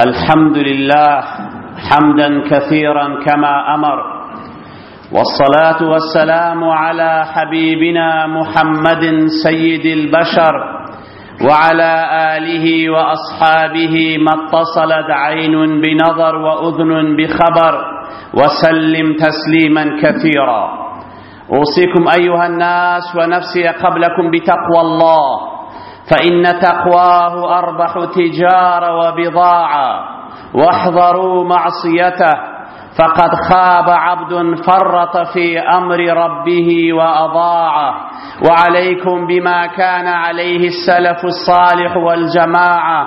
الحمد لله حمدا كثيرا كما أمر والصلاة والسلام على حبيبنا محمد سيد البشر وعلى آله وأصحابه ما اتصلت عين بنظر وأذن بخبر وسلم تسليما كثيرا أوصيكم أيها الناس ونفسي قبلكم بتقوى الله فإن تقواه أربح تجار وبضاعة واحذروا معصيته فقد خاب عبد فرط في أمر ربه وأضاعه وعليكم بما كان عليه السلف الصالح والجماعة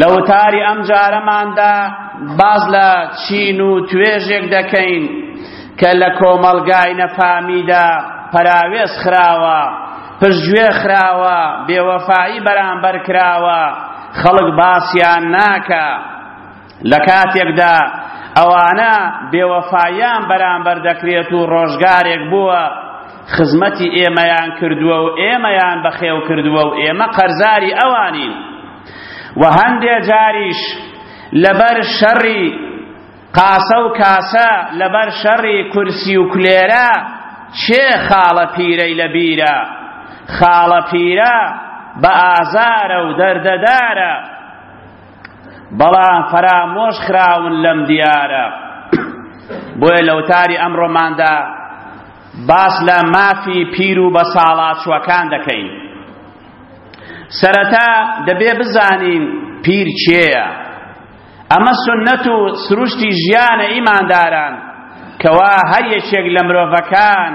لە وتاری ئەم جارەماندا باز لە چین و توێژێک دەکەین کە لە کۆمەڵگای نەفامیدا پەراوێز خراوە پشتگوێ خراوە بێوەفایی بەرامبەر کراوە خەڵک باسیان ناکە لە کاتێکدا ئەوانە بێوەفاییان بەرامبەر دەکرێت و ڕۆژگارێک بووە خزمەتی ئێمەیان کردووە و ئێمەیان بەخێو کردووە و ئێمە قەرزاری ئەوانین و هەندێ جاریش لەبەر شەڕی قاسە و کاسە لەبەر شەڕی کورسی و کلێرە چێ خاڵە پیرەی لە بیرە خاڵە پیرە بە ئازارە و دەردەدارە بەڵام فەرامۆش خراون لەم دیارە بۆیە لە وتاری ئەمڕۆماندا باس لە مافی پیر و بە ساڵاچوەکان دەکەین سەرەتا دەبێ بزانین پیر چێە ئەمە سنەت و سروشتی ژیانە ئیمانداران کوا هەر یەکێک لە مرۆڤەکان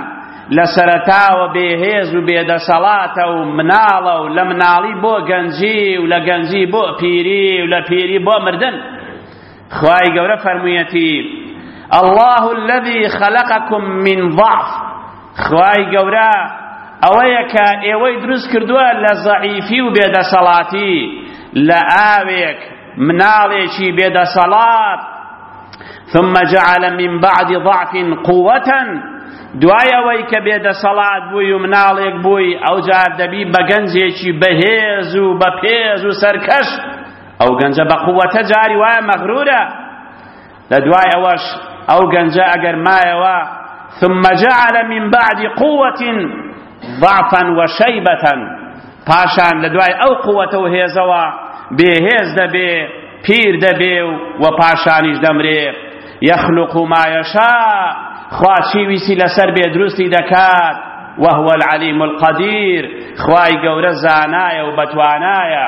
لە سەرەتاوە بێهێز و بێدەسەڵاتە و مناڵە و لە مناڵی بۆ گەنجی و لە گەنجی بۆ پیری و لە پیری بۆ مردن خوای گەورە فەرموویەتی الله الذي خلقكم من ضعف خوای گەورە ئەوەیە کە ئێوەی دروست کردووە لە زەعیفی و بێدەسەڵاتی لە ئاوێک مناڵێکی بێدەسەڵات ثم جعل من بعد ضعف قوة دوای ئەوەی کە بێدەسەڵات بووی و مناڵێک بووی ئەو جار دەبی بە گەنجێکی بەهێز و بە پێز و سەرکەش ئەو گەنجە بە قووەتە جاری وایە مەغرورە لە دوای ئەوەش ئەو گەنجە ئەگەر مایەوە ثم جعل من بعد قوة ضعفا وشيبة پاشان لە دوای ئەو قوەتە و هێزەوە بێهێز دەبێ پیر دەبێ و وە پاشانیش دەمرێ یەخلق و مایەشا خوا چی ویسی لەسەر بێ دروستی دەکات وهو العلیم القدیر خوای گەورە زانایە و بەتوانایە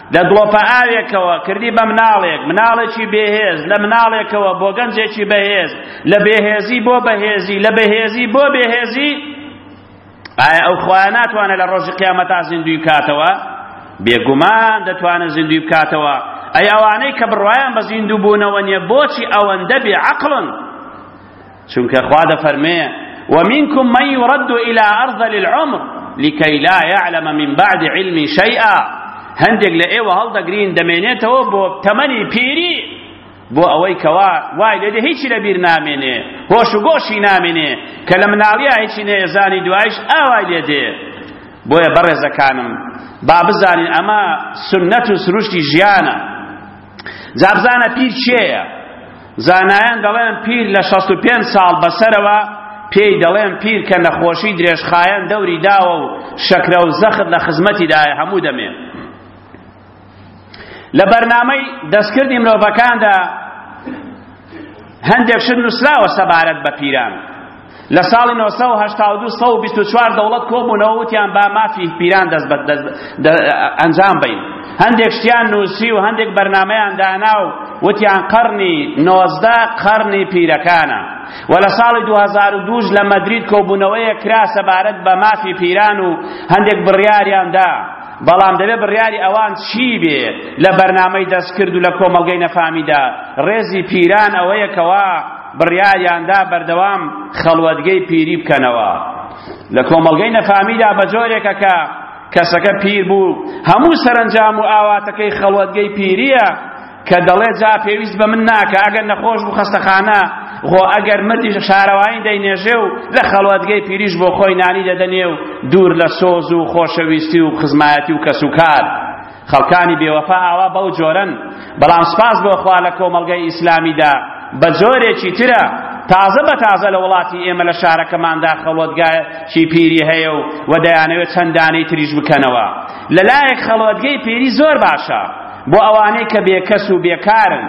لە دڵۆپە ئاوێکەوە کردی بە مناڵێک، مناڵێکی بێهێز، لە مناڵێکەوە بۆ گەنجێکی بەهێز، لە بێهێزی بۆ بەهێزی، لە بەهێزی بۆ بێهێزی، ئایا ئەو خوایە ناتوانێت لە ڕۆژی قیامەتا زیندوی بکاتەوە؟ بێگومان دەتوانێت زیندوی بکاتەوە، ئەی ئەوانەی کە بڕوایان بە زیندوبوونەوە نییە بۆچی ئەوەندە بێ عەقڵن؟ چونکە خوا دەفەرمێ ومنکم من یرد الی ارذل العمر لکی لا یعلم من بعد علم شیئا هەندێک لە ئێوە هەڵدەگرین دەمێنێتەوە بۆ تەمەنی پیری بۆ ئەوەی کەوا وای لێدە هیچی لە بیر نامێنێ هۆش و گۆشی نامێنێ کە لە مناڵیا هیچی نێزانی دوایش ئاوای لێدێ بۆیە بەڕێزەکانم با بزانین ئەمە سنەت و سروشتی ژیانە جا بزانە پیر کێیە؟ زانایان دەڵێن پیر لە شەست و پێنج ساڵ بەسەرەوە پێی دەڵێن پیر کە نەخۆشی درێژخایەن دەوری داوە و شەکرە و زەخت لە خزمەتیدایە هەموو دەمێ لە بەرنامەی دەستکردی مرۆڤەکاندا هەندێک شت نووسراوە سەبارەت بە پیران لە ساڵی 1982 124 دەوڵەت کۆبوونەوە وتیان با مافی پیران دەست بە ئەنجام بین هەندێک شتیان نووسی و هەندێک بەرنمەیان دانا و وتیان قەرنی 19 قەرنی پیرەکانە و لە ساڵی 2002 لە مەدرید کۆبوونەوەیە کرا سەبارەت بە مافی پیران و هەندێک بڕیاریان دا بەڵام دەبێت بڕیاری ئەوان چی بێ لە بەرنامەی دەستکرد و لە کۆمەڵگەی نەفامیدا ڕێزی پیران ئەوەیە کەوا بڕیاریاندا بەردەوام خەڵوەتگەی پیری بکەنەوە لە کۆمەڵگەی نەفامیدا بە جۆرێکە کە کەسەکە پیر بوو هەموو سەرنجام و ئاواتەکەی خەڵوەتگەی پیریە کە دەڵێ جا پێویست بە من ناکە ئەگەر نەخۆش بوو خەستەخانە خۆ ئەگەر مردی شارەوانی دەینێژێ و لە خەڵوەتگەی پیریش بۆ خۆی نانی دەدەنێ و دوور لە سۆز و خۆشەویستی و خزمایەتی و کەسوکار خەڵکانی بێوەفا ئاوا بەو جۆرەن بەڵام سپاس بۆ خوا لە کۆمەڵگەی ئیسلامیدا بە جۆرێکی ترە تازە بە تازە لە وڵاتی ئێمە لە شارەکەماندا خەڵوەتگاچی پیری هەیە و و دەیانەوێت چەندانەی تریش بکەنەوە لەلایەک خەڵوەتگەی پیری زۆر باشە بۆ ئەوانەی کە بێکەس و بێکارن،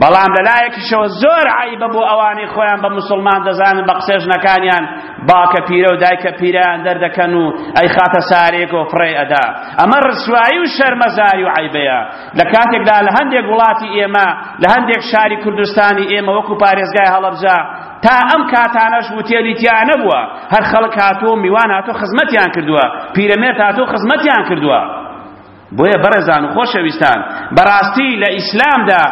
بەڵام لە لایەکیشەوە زۆر عەیبە بۆ ئەوانەی خۆیان بە موسڵمان دەزانن بە قسە ژنەکانیان باوکە پیرە و دایکە پیرەیان دەردەکەن و ئەیخاتە سارێک و فڕێ ئەدا ئەمە ڕسوایی و شەرمەزاری و عەیبەیە لە کاتێکدا لە هەندێک وڵاتی ئێمە لە هەندێک شاری کوردستانی ئێمە وەکو پارێزگای هەڵەبجە تا ئەم کاتانەش وتێلی تیا نەبووە هەر خەڵک هاتووە میوان هاتووە خزمەتیان کردووە پیرەمێرد هاتووە خزمەتیان کردووە بۆیە بەڕێزان و خۆشەویستان بەڕاستی لە ئیسلامدا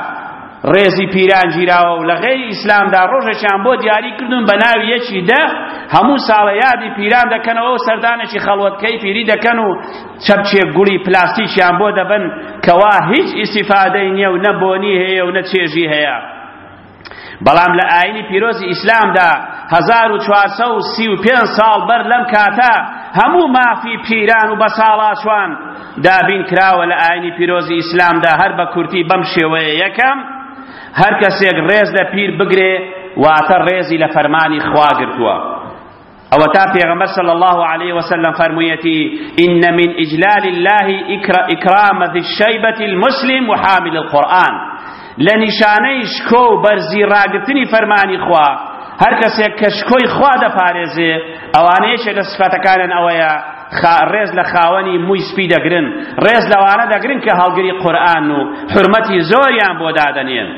ڕێزی پیران گیراوە و لە غێری ئیسلامدا ڕۆژێکیان بۆ دیاری کردوون بە ناوی یەکی دە هەموو ساڵە یادی پیران دەکەنەوە و سەردانێکی خەڵوەتکەی پیری دەکەن و چەپچێک گوڵی پلاستیکیان بۆ دەبن کەوا هیچ ئیسیفادەی نییە و نە بۆنی هەیە و نە چێژی هەیە بەڵام لە ئایینی پیرۆزی ئیسلامدا هەزار و چوار سەد و سی و پێنج ساڵ بەر لەم کاتە هەموو مافی پیران و بەساڵاچوان دابین کراوە لە ئاینی پیرۆزی ئیسلامدا هەر بە کورتی بەم شێوەیە یەکەم هەر کەسێک ڕێز لە پیر بگرێ واتە ڕێزی لە فەرمانی خوا گرتووە ئەوەتا پێغەمبەر صلی اللە علیه وسلم فەرموویەتی ان من اجلال الله اکرام ذی الشیبة المسلم وحامل القرآن لە نیشانەی شکۆ و بەرزی ڕاگرتنی فەرمانی خوا هەر کەسێک کە شکۆی خوا دەپارێزێ ئەوانەیەشێ لە سفەتەکانن ئەوەیە ڕێز لە خاوەنی مووی سپی دەگرن ڕێز لەوانە دەگرن کە هەڵگری قورئان و حرمەتی زۆریان بۆ دادەنێن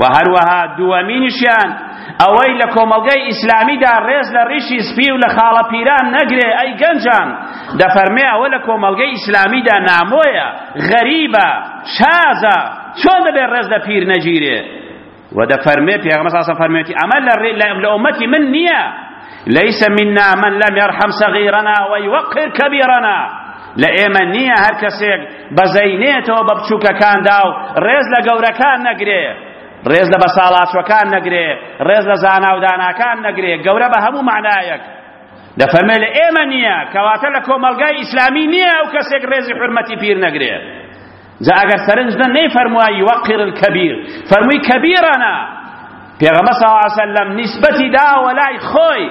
وە هەروەها دووەمینیشیان ئەوەی لە کۆمەڵگەی ئیسلامیدا ڕێز لە ڕیشی سپی و لە خاڵە پیران نەگرێ ئەی گەنجان دەفەرمێ ئەوە لە کۆمەڵگەی ئیسلامیدا نامۆیە غەریبە شازە چۆن دەبێ ڕێز لە پیر نەگیرێ و دەفەرمێ پێغەمبەر صلی الله علیه و سلم فەرمێتی ئەمە لە ئومەتی من نییە لیس منا من لم یرحم صغیرنا و یوقر کبیرنا لە ئێمە نییە هەر کەسێک بەزەی نێتەوە بە بچووکەکاندا و ڕێز لە گەورەکان نەگرێ ڕێز لە بەساڵاچوەکان نەگرێ ڕێز لە زانا و داناکان نەگرێ گەورە بە هەموو معنایەک دەفەرمێ لە ئێمە نییە کەواتە لە کۆمەڵگای ئیسلامی نییە ئەو کەسێک ڕێزی حرمەتی پیر نەگرێ جا ئەگەر سەرنج دەن نەیفەرمووە یوقر الکبیر فەرمووی کەبیرەنا پێغەمبەر صلی الله علیه وسلم نسبەتی داوە لای خۆی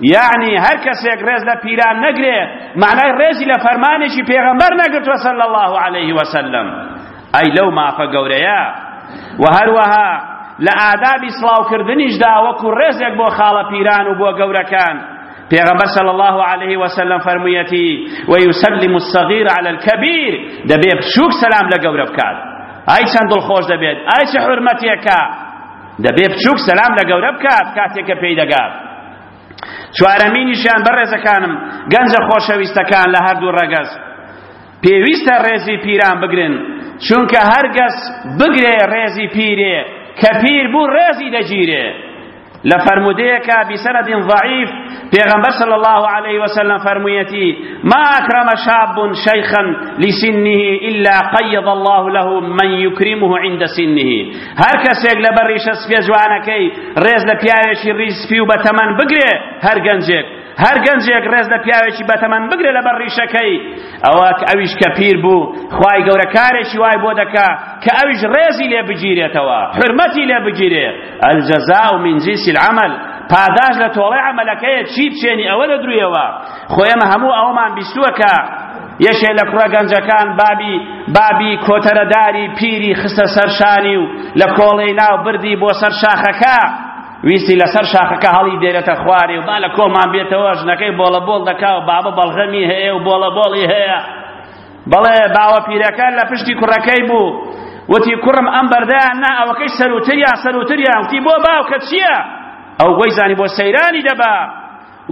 یعنی هەر کەسێک ڕێز لە پیران نەگرێ معنای ڕێزی لە فەرمانێکی پێغەمبەر نەگرتووە صلی الله علیه وسلم ئەی لەو مافە گەورەیە و هەروەها لە ئادابی سڵاوکردنیشدا وەکو ڕێزێک بۆ خاڵە پیران و بۆ گەورەکان پێغەمبەر صلی الله علیه و سلم فەرموویەتی ویسلم الصغیر علی الکبیر دەبێ بچووک سەلام لە گەورە بکات ئای چەند دڵخۆش دەبێت ئای چه حورمەتێکە دەبێ بچووک سەلام لە گەورە بکات کاتێکە پێی دەگات چوارەمینیشیان بەڕێزەکانم گەنجە خۆشەویستەکان لە هەردوو ڕەگەز پێویستە ڕێزی پیران بگرن چونکە هەرگەس بگرێ ڕێزی پیرێ کە پیر بوو ڕێزی دەگیرێ لە فەرمودەیەکە بسند ضعیف پێغەمبەر صلی الله عليه وسلم فەرموویەتی ما أكرم شاب شيخا لسنه إلا قيض الله له من يكرمه عند سنه هەر کەسێک لە بەر ڕیشە سپێ جوانەکەی ڕێز لە پیاوێکی ڕیز سپی و بەتەمەن بگرێ هەر گەنجێک هەر گەنجێک ڕێز لە پیاوێکی بەتەمەن بگرێ لەبەر ڕیشەکەی ئەوە ئەویش کە پیر بوو خوای گەورە کارێکی وای بۆ دەکا کە ئەویش ڕێزی لێ بگیرێتەوە حرمەتی لێ بگیرێ الجزاء من جنس العمل پاداش لە تۆڵەی عملەکەیە چی بچێنی ئەوە لە درویەوە خۆ ئێمە هەموو ئەوەمان بیستووە کە یەکێ لە کوڕە گەنجەکان بابی بابی کۆتەرەداری پیری خستە سەرشانی و لە کۆڵەی ناو بردی بۆ سەر شاخەکە ویستی لەسەر شاخەکە هەڵی دێنێتە خوارێ و با لە کۆمان بێتەوە ژنەکەی بۆڵە بۆڵ دەکا و بابە بەڵغەمی هەیە و بۆڵە بۆڵی هەیە بەڵێ باوە پیرەکە لە پشتی کوڕەکەی بوو وتی کوڕم ئەم بەردەیان نا ئەوەکەی سەروتریان سەروتریان وتی بۆ باوکە چییە ئەو گۆی زانی بۆ سەیرانی دەبا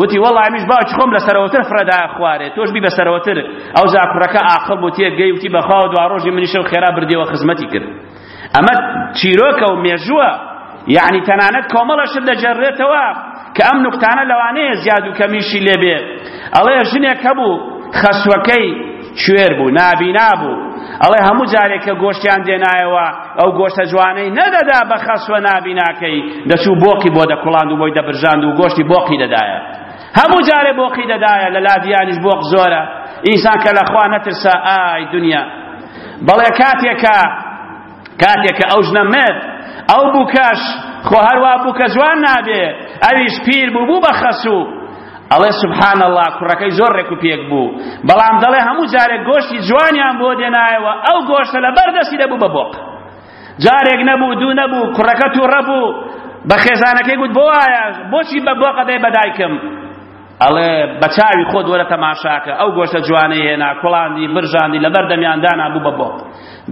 وتی وەڵا ئەمیش باوکی خۆم لە سەرەوەتر فرەدایە خوارێ تۆش بی بە سەرەوەتر ئەو زاکوڕەکە ئاقڵ بۆ تێ گەی وتی بەخواوە دوا ڕۆژی منیشەو خێرا بردیەوە خزمەتی کرد ئەمە چیرۆکە و مێژووە یعنی تەنانەت کۆمەڵەشت دەجێڕێتەوە کە ئەم نوکتانە لەوانەیە زیاد و کەمیشی لێبێ ئەڵێ ژنێک هەبوو خەسوەکەی کوێر بوو، نابینا بوو. ئەڵێ هەموو جارێک کە گۆشتیان دێنایەوە، ئەو گۆشتە جوانەی نەدەدا بە خەسوە نابیناکەی، دەچوو بۆقی بۆ دەکوڵاند و بۆی دەبرژاند و گۆشتی بۆقی دەدایە. هەموو جارێ بۆقی دەدایە، لە لادیانیش بۆق زۆرە. ئینسان کە لە خوا نەترسا، ئای دنیا! بەڵێ کاتێک کە کاتێک کە ئەو ژنە مرد ئەو بووکەش خۆ هەروا بووکە جوان نابێ ئەویش پیر بوو بوو بە خەسوو ئەڵێ سبحان الله کوڕەکەی زۆر ڕێک و پێک بوو بەڵام دەڵێ هەموو جارێک گۆشتی جوانیان بۆ دێنایەوە ئەو گۆشتە لە بەردەستی دەبوو بە بۆق جارێک نەبوو دوو نەبوو کوڕەکە تووڕە بوو بە خێزانەکەی گوت بۆ وایە بۆچی بە بۆقە دەی بەدایکم ئەڵێ بە چاوی خۆت وەرە تەماشاکە ئەو گۆشتە جوانەی هێنا کوڵاندی برژاندی لەبەر دەمیان دانا بوو بە بۆق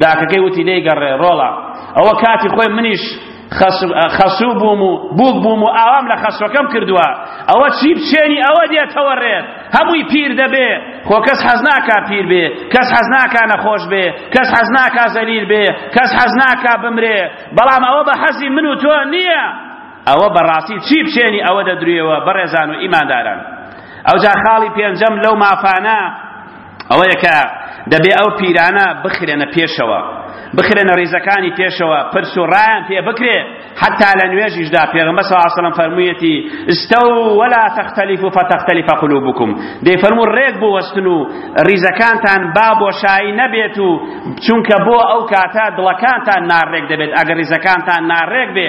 داکەکەی وتی لێی گەڕێ ڕۆڵە ئەوە کاتی خۆی منیش خەسوو بووم و بووک بووم و ئاوام لە خەسوەکەم کردووە ئەوە چی بچێنی ئەوە دێتەوە ڕێت هەمووی پیر دەبێ خۆ کەس حەز ناکا پیر بێ کەس حەز ناکا نەخۆش بێ کەس حەز ناکا زەلیل بێ کەس حەز ناکا بمرێ بەڵام ئەوە بە حەزی من و تۆ نییە ئەوە بەڕاستی چی پشێنی ئەوە دەدروێوە بەڕێزان و ئیمانداران ئەوجا خاڵی پێنجەم لەو مافانە ئەوەیە کە دەبێ ئەو پیرانە بخرێنە پێشەوە بخرێنە ڕیزەکانی پێشەوە پرس و ڕایان پێ بکرێ حتا لە نوێژیشدا پێغمبە سەڵاسەلم فەرموویەتی ئستە و وەلا تەختەلیف و فەتەختەلیفە قلوبکم دەی فەرمو ڕێک بوەستن و ڕیزەکانتان با بۆشایی نەبێت و چونکە بۆ ئەو کاتە دڵەکانتان ناڕێک دەبێت ئەگەر ڕیزەکانتان ناڕێک بێ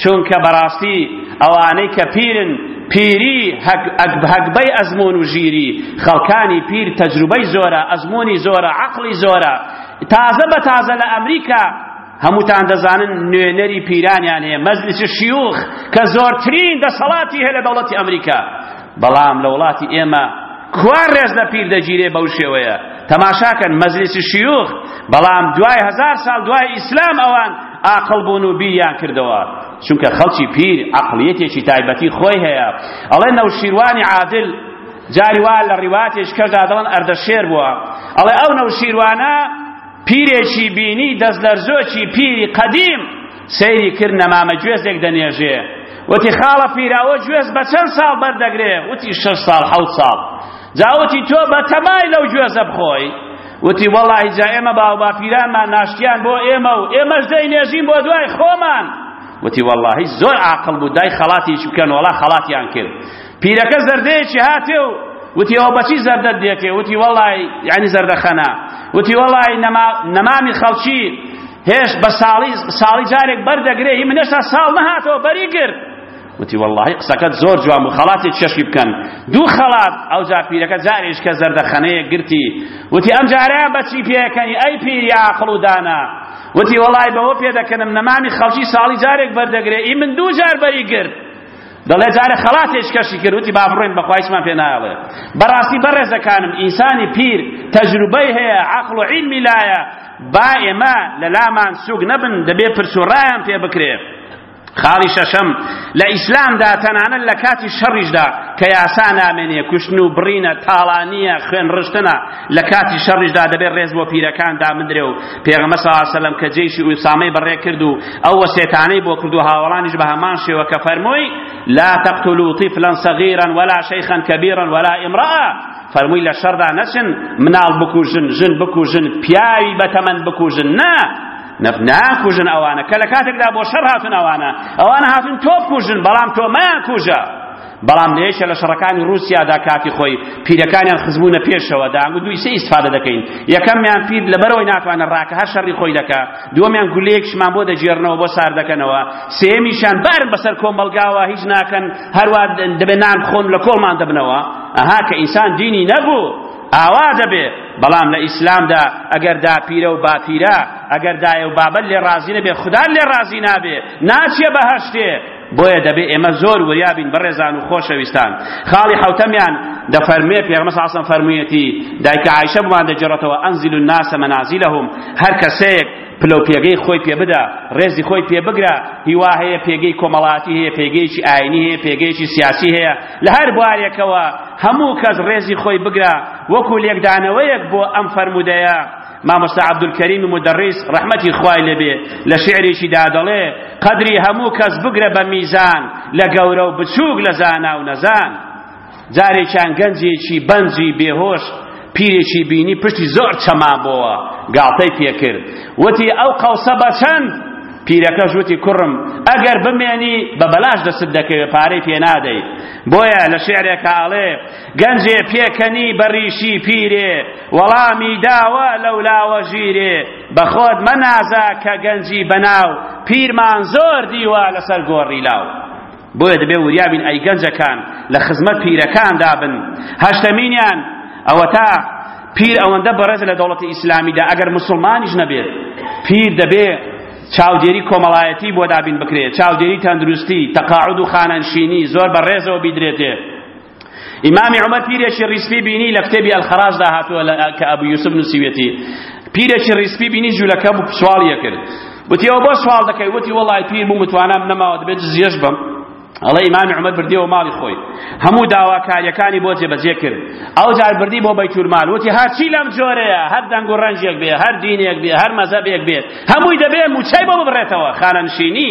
چونکە بەڕاستی ئەوانەی کە پیرن پیری هەگبەی ئەزمون و ژیری خەڵکانی پیر تەجروبەی زۆرە ئەزمونی زۆرە عەقڵی زۆرە تازە بە تازە لە ئەمریکا هەمووتان دەزانن نوێنەری پیرانیان هەیە مەجلیس شیوخ کە زۆرترین دەسەڵاتی هەیە لە دەوڵەتی ئەمریکا بەڵام لە وڵاتی ئێمە کوا ڕێز لە پیر دەگیرێ بەو شێوەیە تەماشاکەن مەجلیس شیوخ بەڵام دوای هەزار ساڵ دوای ئیسلام ئەوان ئاقڵ بوون و بیریان کردەوە، چونکە خەڵکی پیر عەقڵیەتێکی تایبەتی خۆی هەیە، ئەڵێ نەوشیروانی عادل، جاری وا لە ڕیوایەتێکی کەشدا دەڵێن ئەردەشێر بووە، ئەڵێ ئەو نەوشیروانە پیرێکی بینی دەست لەرزۆکی پیری قەدیم سەیری کرد نەمامە گوێزێک دەنێژێ، وتی خاڵە پیر ئەوە گوێز بە چەند ساڵ بەردەگرێ؟ وتی شەش ساڵ حەوت ساڵ. جا وتی تۆ بەتەمای لەو گوێزە بخۆی وتی وەڵاهی جا ئێمە باو باپیرانمان ناشتیان بۆ ئێمە و ئێمەش دەینێژین بۆ دوای خۆمان وتی وەڵاهی زۆر عاقڵ بوو دای خەڵاتیش بکەن وەڵا خەڵاتیان کرد پیرەکە زەردەیەکی هاتێ و وتی ئەو بەچی زەردەت دێتێ وتی وەڵای یعنی زەردەخەنا وتی وەڵای نەمامی خەڵکی هێش بە ساڵی ساڵی جارێک بەردەگرێ هی منێشتا ساڵ نەهاتەوە بەری کرد وتی واللهی قسەکەت زۆر جوان بوو خەڵاتی چێشی بکەن دوو خەڵات ئەوجا پیرەکە جاریش کە زەردەخەنەیە گرتی وتی ئەم جارە بەچی پێکەنی ئەی پیری عاقڵ و دانا وتی وەڵای بەوە پێ دەکەنم نەمامی خەڵکی ساڵی جارێک بەردەگرێ ئی من دوو جار بەری گرت دەڵێ جارە خەڵاتێش کەشی کرد وتی با بڕۆین بەخوایشمان پێ نایڵێ بەڕاستی بەڕێزەکانم ئینسانی پیر تەجروبەی هەیە عەقڵ و عیلمی لایە با ئێمە لەلامان سووک نەبن دەبێ پرس و ڕایان پێ بکرێ خاڵی شەشەم، لە ئیسلامدا تەنانەت لە کاتی شەڕیشدا کە یاسا نامێنێ، کوشتن و بڕینە، تاڵانییە، خوێن ڕشتنە، لە کاتی شەڕیشدا دەبێ ڕێز بۆ پیرەکان دابندرێ و پێغەمبەر صلی اللە علیە و سلم کە جەیشی ئوسامەی بەڕێ کرد و ئەو وەسێتانەی بۆ کرد و هاوەڵانیش بە هەمان شێوە کە فەرمووی لا تقتلوا طفلا صغیرا ولا شیخا کبیرا ولا امرأة فەرمووی لە شەڕدا نەچن مناڵ بکوژن، ژن بکوژن، پیاوی بەتەمەن بکوژن، نا! نەفت ناکوژن ئەوانە کە لە کاتێکدا بۆ شەڕ هاتن ئەوانە ئەوانە هاتن تۆ بکوژن بەڵام تۆ مەیانکوژە بەڵام لەیەکە لە شەڕەکانی رووسیادا کاتی خۆی پیرەکانیان خزبوونە پێشەوە داگو دوی سێ ئیسفادە دەکەین یەکەمیان پیر لەبەرەوەی ناتوانە ڕاکە هەر شەڕی خۆی دەکا دووەمیان گولەیەکشمان بۆ دەگێرنەوە بۆ سار دەکەنەوە سێمیشان بارن بەسەر کۆمەڵگاوە هیچ ناکەن هەروە دەبێ نان خۆن لە کۆڵمان دەبنەوە ئەها کە ئینسان دینی نەبوو ئاوا دەبێ بەڵام لە ئیسلامدا ئەگەر داپیرە و باپیرە ئەگەر دایە و بابەت لێ ڕازی نەبێ خودا لێ ڕازی نابێ ناچێ بەهەشتێ بۆیە دەبێ ئێمە زۆر وریابین بەڕێزان و خۆشەویستان خاڵی حوتەمیان دەفەرمێ پێغمە ساسم فەرموویەتی دایکە عیشە بمان دەجڕێتەوە ئەنزیل و ناسە مەنازیلەهم هەر کەسەیەک پلە و پێگەی خۆی پێ بدا ڕێزی خۆی پێ بگرە هیوا هەیە پێگەی کۆمەڵاتی هەیە پێگەیەکی ئاینی هەیە پێگەیەکی سیاسی هەیە لە هەر بوارێکەوە هەموو کەس ڕێزی خۆی بگرە وەکو لێکدانەوەیەک بۆ ئەم فەرموودەیە مامۆستا عەبدولکەریم مودەڕیس ڕەحمەتی خوای لێبێ لە شعرێکیدا دەڵێ قەدری هەموو کەس بگرە بە میزان لە گەورە و بچووک لە زانا و نەزان جارێکیان گەنجێکی بەنجی بێهۆش پیرێکی بینی پشتی زۆر چەمابۆوە، گاڵتەی پێ کرد، وتی، ئەو قەوسە بە چەند؟ پیرەکەش وتی، کوڕم، ئەگەر بمێنی، بە بەلاش دەستت دەکەوێ، پارەی پێ نادەی. بۆیە لە شیعرێکا ئەڵێ، گەنجێ پێکەنی بە ریشی پیرێ، وەڵامی داوە لەو لاوە ژیرێ، بە خۆت مەنازە کە گەنجی بەناو، پیرمان زۆر دیوە لەسەر گۆڕی لاو. بۆیە دەبێ وریا بین ئەی گەنجەکان لە خزمەت پیرەکاندا بن هەشتەمینیان ئەوەتا پیر ئەوەندە بەڕێزە لە دەوڵەتی ئیسلامیدا ئەگەر مسلمانیش نەبێت پیر دەبێ چاودێری کۆمەڵایەتی بۆ دابین بکرێت چاودێری تەندروستی تەقاعود و خانەنشینی زۆر بەڕێزەوە بیدرێتێ ئیمامی عومەر پیرێکی ڕیسپی بینی لە کتێبی ئەلخەراجدا هاتووە کە ئەبو یوسف نووسیوێتی پیرێکی ڕیسپی بینی جوولەکە سواڵیە کرد وتی ئەو بۆ سواڵ دەکەی وتی وەڵای پیر بوو متوانام نەماوە دەبێت جزیەش بم ئەڵێ ئیمان عمر بردیەوە ماڵی خۆی هەموو داواکاریەکانی بۆ جێبەجێ کرد ئەو جار بردی بۆ بەیتورمال وتی هەرچی لەم جۆرەیە هەر دەنگ و ڕەنجێک بێ هەر دینێک بێ هەر مەزەبێک بێت هەمووی دەبێ موچای بۆ ببڕێتەوە خانەنشینی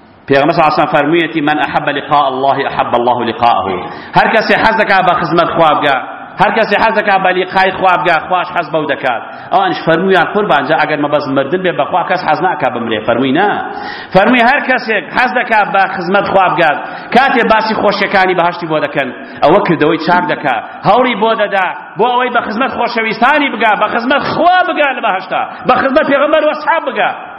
پێغەمبەر صلی الله علیه و فەرموویەتی من احب لقاء الله احب الله لقاءه هەر کەسێ حەز دەکات بە خزمەت خوا بگا هەر کەسێ حەز دەکات بە لیقای خوا بگا خواش حەز بەو دەکات ئەوانش فەرموویان قوربان جا ئەگەر مەبەست مردن بێ بەخوا کەس حەز ناکا بمرێ فەرمووی نا فەرمووی هەر کەسێک حەز دەکات بە خزمەت خوا بگات کاتێ باسی خۆشیەکانی بەهشتی بۆ دەکەن ئەوە کردەوەی چاک دەکا هەوڵی بۆ دەدا بۆ ئەوەی بە خزمەت خۆشەویستانی بگا بە خزمەت خوا بگا لە بەهشتا بە خزمەت پێغەمبەر وەسحاب بگا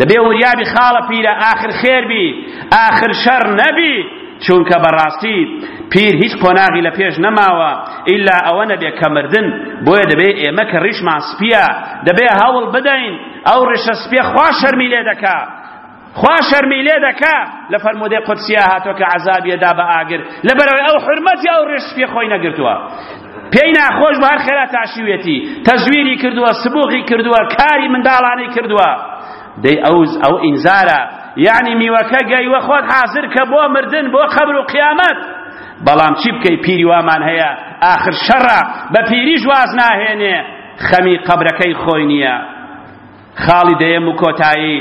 دەبێ وریابی خاڵە پیرە ئاخر خێر بی ئاخر شەڕ نەبی چونکە بەڕاستی پیر هیچ قۆناغی لە پێش نەماوە ئیلا ئەوە نەبێ کە مردن بۆیە دەبێ ئێمە کە ڕیشمان سپیە دەبێ هەوڵ بدەین ئەو ڕیشە سپیە خوا شەرمی لێ دەکا خوا شەرمی لێ دەکا لە فەرمودەی قودسیا هاتۆ کە عەزابیەدا بە ئاگر لەبەرەوەی ئەو حورمەتی ئەو ڕێش سپیە خۆی نەگرتووە پێی ناخۆش بە هەر خێرا تاشیوێتی تەزویری کردووە سبوغی کردووە کاری منداڵانەی کردووە دەی ئەو ئەو ئینزارە یعنی میوەکە گەیوە خۆت حاضر کە بۆ مردن بۆ قەبر و قیامەت بەڵام چی بکەی پیری وامان هەیە ئاخر شەڕە بە پیریش واز ناهێنێ خەمی قەبرەکەی خۆی نییە خاڵی دەیەم و کۆتایی،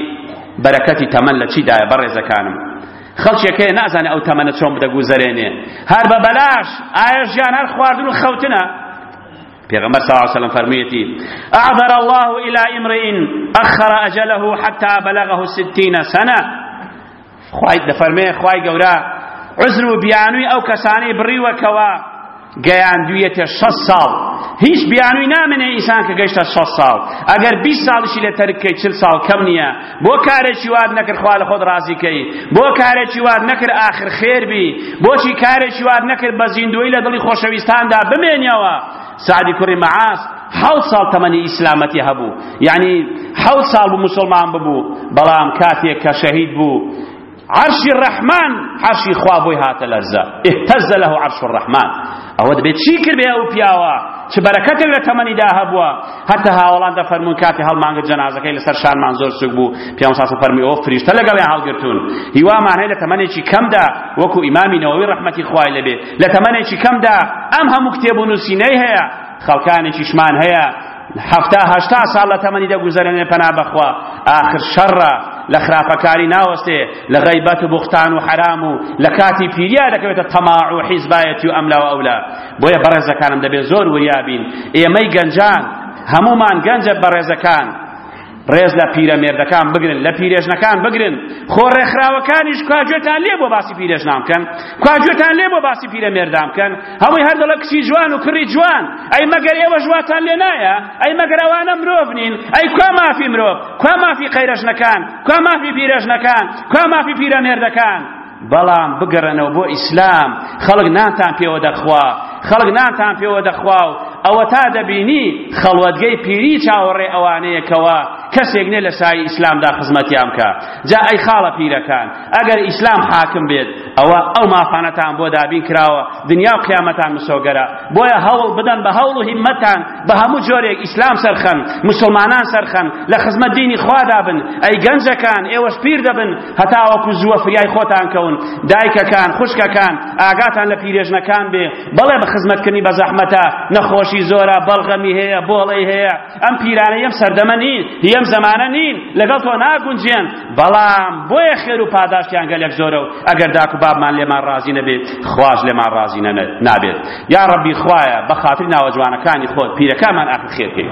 بەرەکەتی تەمەن لە چیدایە بەڕێزەکانم؟ خەڵکێک هەیە نازانێ ئەو تەمەنە چۆن دەگوزەرێنێ، هەر بە بەلاش، ئایا ژیان هەر خواردن و خەوتنە؟ پێغەمبەر صلی الله علیه وسلم فەرموویەتی اعذر الله الى امرئ اخر اجله حتى بلغه 60 سنه خوای دەفەرمێ خوای گەورە عزر و بیانوی ئەو کەسانەی بڕیوە کەوا گەیاندویەتە 6 ساڵ هیچ بیانوی نامێنێ ئینسان کە گەیشتە 6 ساڵ ئەگەر 20 ساڵیشی لە تەرک کەی 40 ساڵ کەم نییە بۆ کارێکی واد نەکرد خوا لە خۆت ڕازی کەی بۆ کارێکی واد نەکرد ئاخر خێر بی بۆچی کارێکی واد نەکرد بە زیندوی لە دڵی خۆشەویستاندا بمێنیەوە سعدی کوڕی مەعاز حەوت ساڵ تەمەنی ئیسلامەتی هەبوو یعنی حەوت ساڵ بوو مسلمان ببوو بەڵام کاتێک کە شەهید بوو عرشی ڕەحمان عرشی خوا بۆی هاتە لەرزە اهتز له عرش الرحمن ئەوە دەبێت چی کردێ ئەو پیاوە چ بەرەکەتێک لە تەمەنیدا هەبووە هەتا هاوڵان دەفەرمون کاتی هەڵمانگرت جەنازەکەی لەسەر شانمان زۆر سوک بوو پیام ساسە فەرمی ئەوە فریشتە لەگەڵیان هەڵگرتون هیوامان هەیە لە تەمەنێکی کەمدا وەکو ئیمامی نەوەوی ڕەحمەتی خوای لەبێ لە تەمەنێکی کەمدا ئەم هەموو کتێب و نووسینەی هەیە خەڵکانێکیشمان هەیە حەفتا هەشتا ساڵ لە تەمەنی دەگوزەرێنێ پەنا بەخوا ئاخر شەڕە لە خراپەکاری ناوەستێ لە غەیبەت و بوختان و حەرام و لە کاتی پیریا دەکەوێتە تەماع و حیزبایەتی و ئەملا و ئەولا بۆیە بەڕێزەکانم دەبێت زۆر وریابین ئێمەی گەنجان هەمومان گەنجە بەڕێزەکان ڕێز لە پیرەمێردەکان بگرن لە پیرێژنەکان بگرن خۆ ڕێکخراوەکانیش کوا گوێتان لێ بۆ باسی پیرێژنان بکەن کوا گوێتان لێ بۆ باسی پیرەمێردان بکەن هەمووی هەر دەڵێ کچی جوان و کوڕی جوان ئەی مەگەر ئێوە جواتان لێ نایە ئەی مەگەر ئەوانە مرۆڤ نین ئەی کوا مافی مرۆڤ کوا مافی قەیرەژنەکان کوا مافی پیرێژنەکان کوا مافی پیرەمێردەکان بەڵام بگەڕێنەوە بۆ ئیسلام خەڵک نانتان پێوە دەخوا خەڵک نانتان پێوە دەخوا و ئەوە تا دەبینی خەڵوەتگەی پیری چاوەڕێ ئەوانەیەکەوە کەسێک نێ لە سایی ئیسلامدا خزمەتیان بکە جا ئەی خاڵە پیرەکان ئەگەر ئیسلام حاکم بێت ئەوە ئەو مافانەتان بۆ دابین کراوە دنیا و قیامەتان مسۆگەرە بۆیە هەوڵ بدەن بە هەوڵ و هیمەتان بە هەموو جۆرێک ئیسلام سەرخەن مسلمانان سەرخەن لە خزمەت دینی خوادا بن ئەی گەنجەکان ئێوەش پیر دەبن هەتاوەکو زووە فریای خۆتان کەون دایکەکان خوشکەکان ئاگاتان لە پیرێژنەکان بێ بەڵێ بە خزمەتکردنی بە زەحمەتە نەخۆشی زۆرە بەڵغەمی هەیە بۆڵەی هەیە ئەم پیرانە یەم سەردەمە نین یەم زەمانە نین لەگەڵ تۆ ناگونجێن بەڵام بۆیە خێر و پاداشتیان گەلێک زۆرە و ئەگەر داک و بابمان لێمان ڕازی نەبێت خواش لێمان ڕازی نابێت یا ڕەبی خوایە بە خاتری ناوە جوانەکانی خۆت پیرەکانمان خێر کەی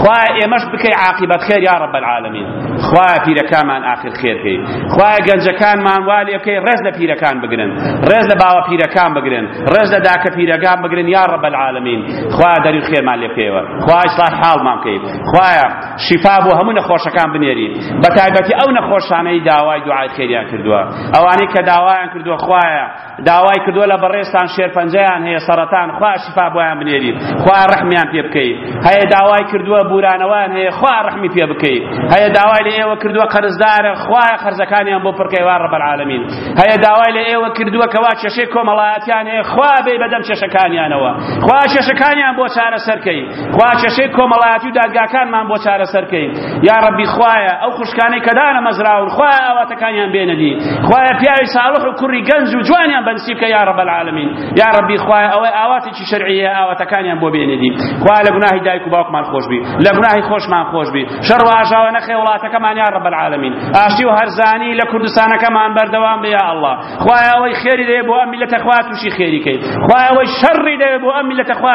خوایە ئێمەش بکەی عاقبەت خێر یا رب العالمین خوایە پیرەکانمان ئاخر خێر کەی خوایە گەنجەکانمان وا لێ بکەی ڕێز لە پیرەکان بگرن ڕێز لە باوە پیرەکان بگرن ڕێز لە داکە پیرەکان بگرن یا رب العالمین خوایە دەری و خێرمان لێ بکەیەوە خوایە ئیسلاح حاڵمان بکەی خوایە شیفا بۆ هەموو نەخۆشەکان بنێری بە تایبەتی ئەو نەخۆشانەی داوای دوعای خێریان کردووە ئەوانەی کە داوایان کردووە خوایە داوای کردوە لە بەڕێزتان شێرپەنجەیان هەیە سەڕەتان خوا شیفا بۆیان بنێریت خوا ڕەحمیان پێ بکەیت هەیە داوای کردوە بورانەوەیان هەیە خوا ڕەحمی پێ بکەیت هەیە داوای لە ئێوە کردوە قەرزدارە خوا خەرجەکانیان بۆ پڕکەی وا ڕەب العالمین هەیە داوای لە ئێوە کردوە کەوا کێشەی کۆمەڵایەتیان هەیە خوا بێ بەدەم کێشەکانیانەوە خوا کێشەکانیان بۆ چارەسەر کەی خوا کێشەی کۆمەڵایەتی و دادگاکانمان بۆ چارەسەر کەی یا ڕەبی خوایە ئەو خوشکانەی کە دانەمەزراون خوایە ئاواتەکانیان بێنە دی خوایە پیاوی ساڵح و کوڕی گەنج و جوانیان بەنسیب کە یا ڕەب العالمین یا ڕەبی خوایە ئەوەی ئاواتێکی شەرعیە ئاواتەکانیان بۆ بێنە دی خوا لە گوناهی دایک و باوکمان خۆش بی لە گوناهی خۆشمان خۆش بی شەڕ و ئاژاوە نەخێ وڵاتەکەمان یا ڕەب العالمین ئاشتی و هەرزانی لە کوردستانەکەمان بەردەوام بێ یا الله خوایە ئەوەی خێری دەیە بۆ ئەم میلەتە خوا توشی خێری کەیت خوایە ئەوەی شەڕی دەیە بۆ ئەم میلەتە خوا